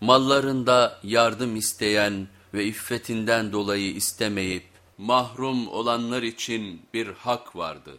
Mallarında yardım isteyen ve iffetinden dolayı istemeyip mahrum olanlar için bir hak vardı.